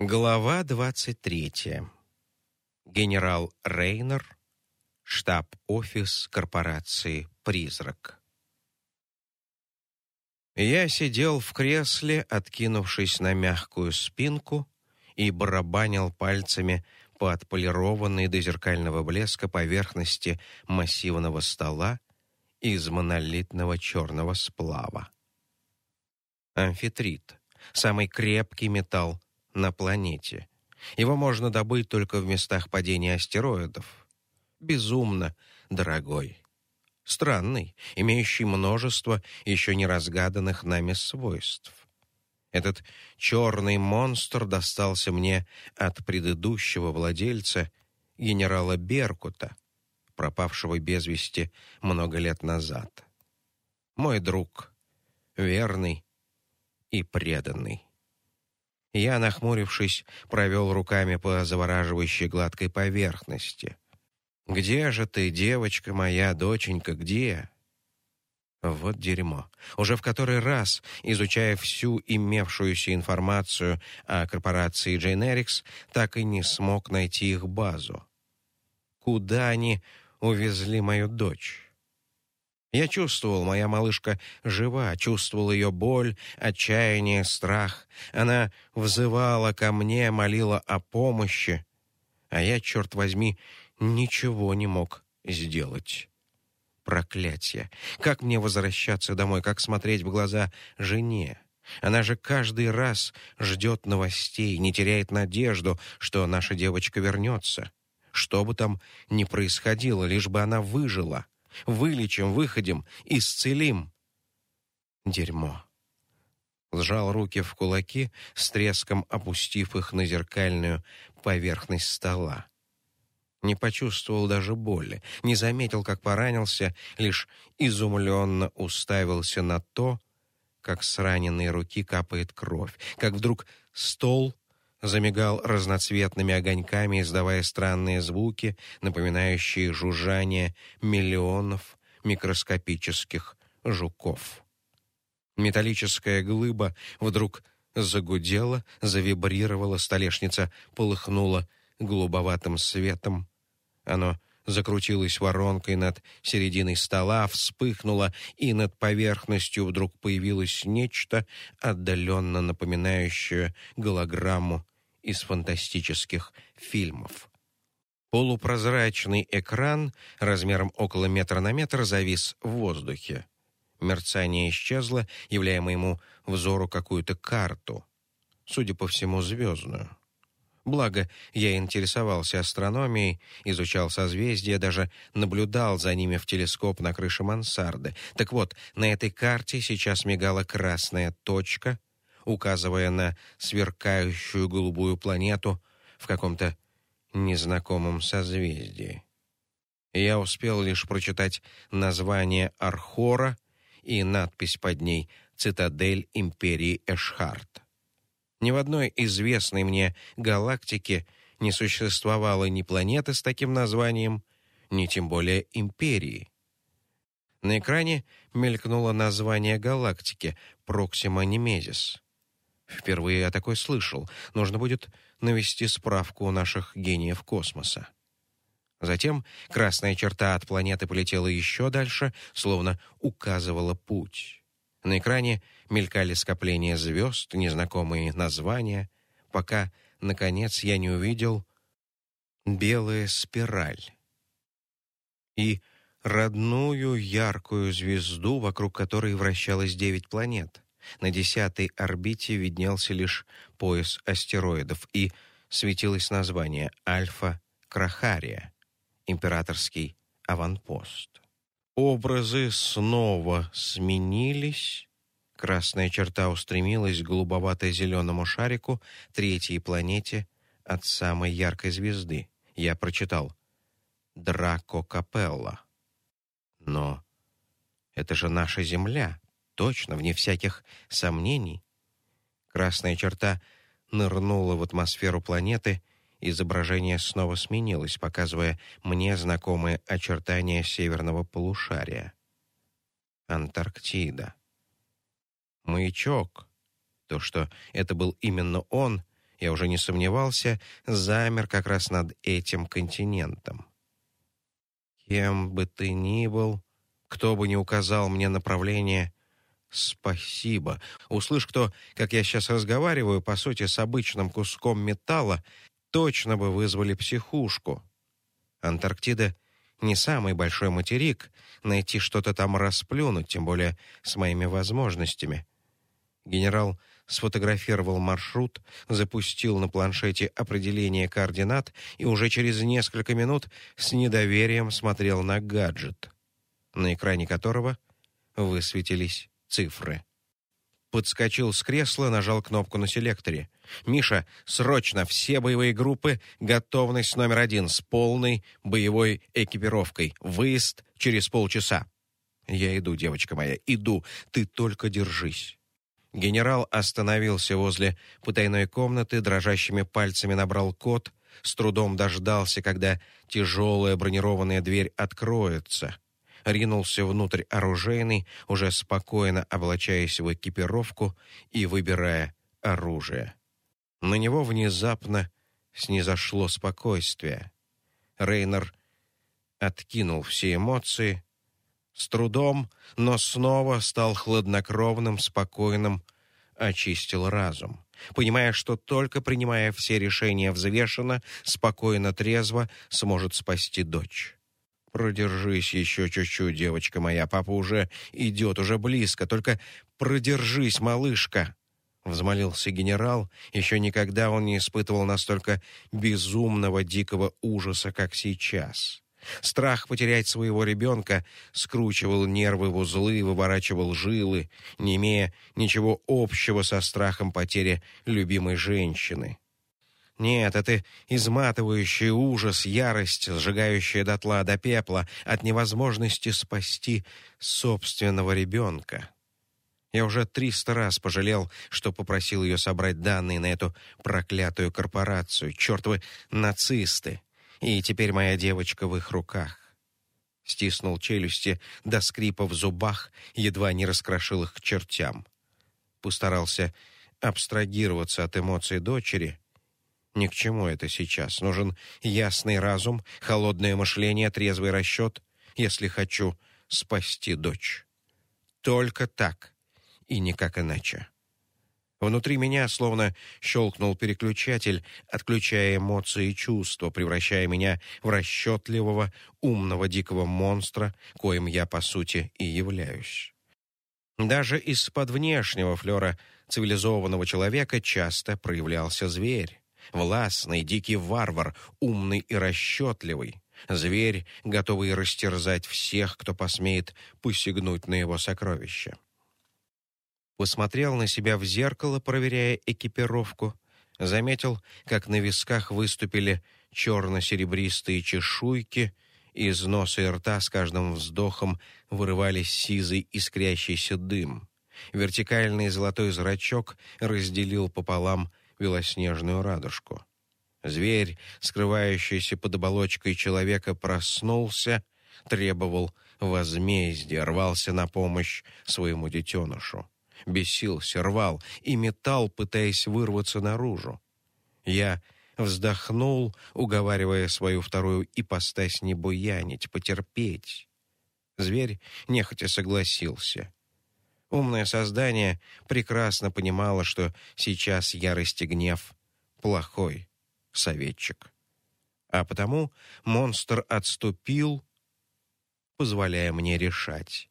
Глава 23. Генерал Рейнер, штаб-офис корпорации «Призрак». Я сидел в кресле, откинувшись на мягкую спинку, и барабанил пальцами по отполированной до зеркального блеска поверхности массивного стола из монолитного черного сплава. Амфитрит — самый крепкий металл на планете. Его можно добыть только в местах падения астероидов. Безумно дорогой. Странный, имеющий множество еще не разгаданных нами свойств. Этот черный монстр достался мне от предыдущего владельца, генерала Беркута, пропавшего без вести много лет назад. Мой друг, верный и преданный. Я, нахмурившись, провел руками по завораживающей гладкой поверхности. «Где же ты, девочка моя, доченька, где?» Вот дерьмо. Уже в который раз, изучая всю имевшуюся информацию о корпорации Generics, так и не смог найти их базу. Куда они увезли мою дочь? Я чувствовал, моя малышка жива, чувствовал ее боль, отчаяние, страх. Она взывала ко мне, молила о помощи, а я, черт возьми, ничего не мог сделать. Проклятие! Как мне возвращаться домой, как смотреть в глаза жене? Она же каждый раз ждет новостей, не теряет надежду, что наша девочка вернется. Что бы там ни происходило, лишь бы она выжила — Вылечим, выходим, исцелим. Дерьмо. Сжал руки в кулаки, с треском опустив их на зеркальную поверхность стола. Не почувствовал даже боли, не заметил, как поранился, лишь изумленно уставился на то, как с раненой руки капает кровь, как вдруг стол замигал разноцветными огоньками, издавая странные звуки, напоминающие жужжание миллионов микроскопических жуков. Металлическая глыба вдруг загудела, завибрировала, столешница полыхнула голубоватым светом. Оно закрутилось воронкой над серединой стола, вспыхнуло, и над поверхностью вдруг появилось нечто, отдаленно напоминающее голограмму из фантастических фильмов. Полупрозрачный экран размером около метра на метр завис в воздухе. Мерцание исчезло, являя моему взору какую-то карту, судя по всему, звездную. Благо, я интересовался астрономией, изучал созвездия, даже наблюдал за ними в телескоп на крыше мансарды. Так вот, на этой карте сейчас мигала красная точка, указывая на сверкающую голубую планету в каком-то незнакомом созвездии. Я успел лишь прочитать название Архора и надпись под ней «Цитадель империи Эшхарт». Ни в одной известной мне галактике не существовало ни планеты с таким названием, ни тем более империи. На экране мелькнуло название галактики Проксима Немезис. Впервые я такой слышал. Нужно будет навести справку у наших гениев космоса. Затем красная черта от планеты полетела еще дальше, словно указывала путь. На экране мелькали скопления звезд, незнакомые названия, пока, наконец, я не увидел белая спираль и родную яркую звезду, вокруг которой вращалось девять планет. На десятой орбите виднелся лишь пояс астероидов, и светилось название Альфа Крахария, императорский аванпост. Образы снова сменились. Красная черта устремилась к голубовато-зеленому шарику, третьей планете от самой яркой звезды. Я прочитал «Драко Капелла». Но это же наша Земля, точно, вне всяких сомнений. Красная черта нырнула в атмосферу планеты, изображение снова сменилось, показывая мне знакомые очертания северного полушария. Антарктида. Маячок. То, что это был именно он, я уже не сомневался, замер как раз над этим континентом. Кем бы ты ни был, кто бы ни указал мне направление, спасибо. Услышь кто, как я сейчас разговариваю, по сути, с обычным куском металла, точно бы вызвали психушку. Антарктида не самый большой материк, найти что-то там расплюнуть, тем более с моими возможностями. Генерал сфотографировал маршрут, запустил на планшете определение координат и уже через несколько минут с недоверием смотрел на гаджет, на экране которого высветились цифры. Подскочил с кресла, нажал кнопку на селекторе. «Миша, срочно все боевые группы, готовность номер один с полной боевой экипировкой. Выезд через полчаса». «Я иду, девочка моя, иду. Ты только держись». Генерал остановился возле потайной комнаты, дрожащими пальцами набрал код, с трудом дождался, когда тяжелая бронированная дверь откроется ринулся внутрь оружейный, уже спокойно облачаясь в экипировку и выбирая оружие. На него внезапно снизошло спокойствие. Рейнер откинул все эмоции, с трудом, но снова стал хладнокровным, спокойным, очистил разум, понимая, что только принимая все решения взвешенно, спокойно, трезво, сможет спасти дочь. Продержись еще чуть-чуть, девочка моя. Папа уже идет, уже близко. Только продержись, малышка. Взмолился генерал. Еще никогда он не испытывал настолько безумного, дикого ужаса, как сейчас. Страх потерять своего ребенка скручивал нервы в узлы, выворачивал жилы, не имея ничего общего со страхом потери любимой женщины. Нет, это изматывающий ужас, ярость, сжигающая дотла до пепла от невозможности спасти собственного ребенка. Я уже триста раз пожалел, что попросил ее собрать данные на эту проклятую корпорацию. Чертовы нацисты. И теперь моя девочка в их руках. Стиснул челюсти до скрипа в зубах, едва не раскрошил их к чертям. Постарался абстрагироваться от эмоций дочери — ни к чему это сейчас. Нужен ясный разум, холодное мышление, трезвый расчет, если хочу спасти дочь. Только так и никак иначе. Внутри меня словно щелкнул переключатель, отключая эмоции и чувства, превращая меня в расчетливого, умного дикого монстра, коим я по сути и являюсь. Даже из-под внешнего флера цивилизованного человека часто проявлялся зверь. Властный, дикий варвар, умный и расчетливый. Зверь, готовый растерзать всех, кто посмеет посягнуть на его сокровища. Посмотрел на себя в зеркало, проверяя экипировку. Заметил, как на висках выступили черно-серебристые чешуйки, из носа и рта с каждым вздохом вырывались сизый искрящийся дым. Вертикальный золотой зрачок разделил пополам белоснежную радужку. Зверь, скрывающийся под оболочкой человека, проснулся, требовал возмездия, рвался на помощь своему детенышу. Бесился, рвал и метал, пытаясь вырваться наружу. Я вздохнул, уговаривая свою вторую ипостась не буянить, потерпеть. Зверь нехотя согласился. Умное создание прекрасно понимало, что сейчас ярость и гнев — плохой советчик. А потому монстр отступил, позволяя мне решать.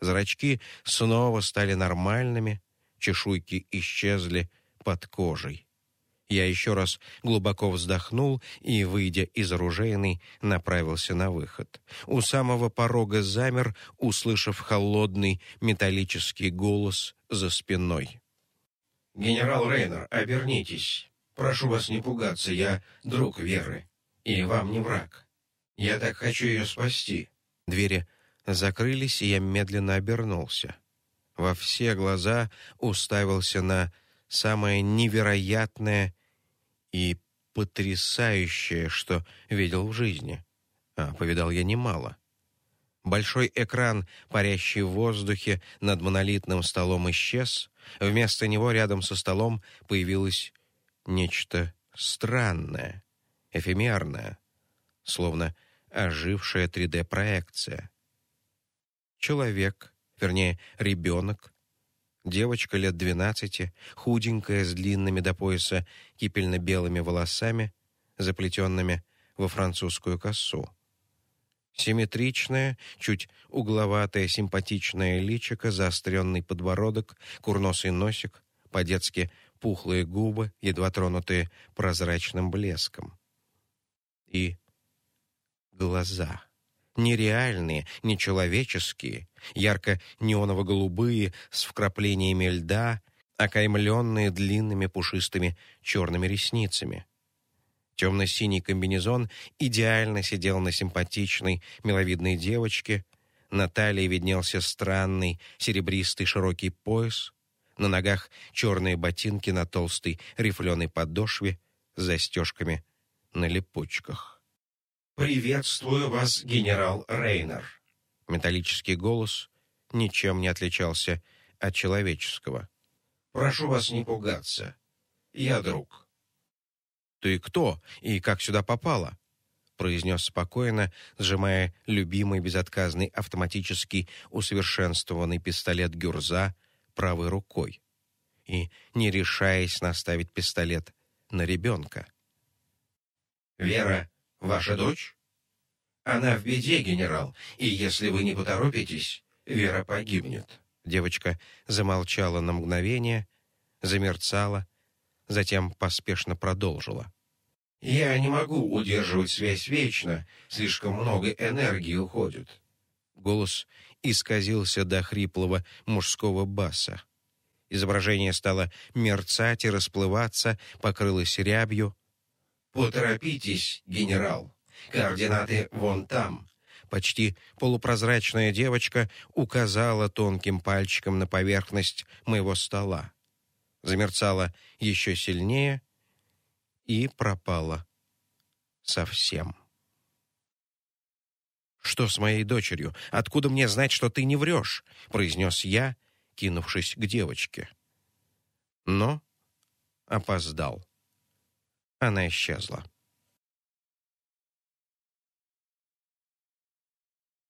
Зрачки снова стали нормальными, чешуйки исчезли под кожей. Я еще раз глубоко вздохнул и, выйдя из оружейной, направился на выход. У самого порога замер, услышав холодный металлический голос за спиной. «Генерал Рейнер, обернитесь. Прошу вас не пугаться, я друг Веры, и вам не враг. Я так хочу ее спасти». Двери закрылись, и я медленно обернулся. Во все глаза уставился на самое невероятное и потрясающее, что видел в жизни. А повидал я немало. Большой экран, парящий в воздухе над монолитным столом, исчез. Вместо него рядом со столом появилась нечто странное, эфемерное, словно ожившая 3D-проекция. Человек, вернее, ребенок, девочка лет двенадцати, худенькая, с длинными до пояса кипельно-белыми волосами, заплетенными во французскую косу. Симметричное, чуть угловатое, симпатичное личико, заостренный подбородок, курносый носик, по-детски пухлые губы, едва тронутые прозрачным блеском. И глаза. Нереальные, нечеловеческие, ярко-неоново-голубые, с вкраплениями льда, окаймленные длинными пушистыми черными ресницами. Темно-синий комбинезон идеально сидел на симпатичной, миловидной девочке. На талии виднелся странный, серебристый широкий пояс. На ногах черные ботинки на толстой рифленой подошве с застежками на липучках. «Приветствую вас, генерал Рейнер». Металлический голос ничем не отличался от человеческого. «Прошу вас не пугаться. Я друг». «Ты кто и как сюда попала?» произнес спокойно, сжимая любимый безотказный автоматический усовершенствованный пистолет «Гюрза» правой рукой и не решаясь наставить пистолет на ребенка. «Вера, ваша дочь? Она в беде, генерал, и если вы не поторопитесь, Вера погибнет». Девочка замолчала на мгновение, замерцала, затем поспешно продолжила. «Я не могу удерживать связь вечно, слишком много энергии уходит». Голос исказился до хриплого мужского баса. Изображение стало мерцать и расплываться, покрылось рябью. «Поторопитесь, генерал. Координаты вон там». Почти полупрозрачная девочка указала тонким пальчиком на поверхность моего стола замерцала еще сильнее и пропала совсем. «Что с моей дочерью? Откуда мне знать, что ты не врешь?» — произнес я, кинувшись к девочке. Но опоздал. Она исчезла.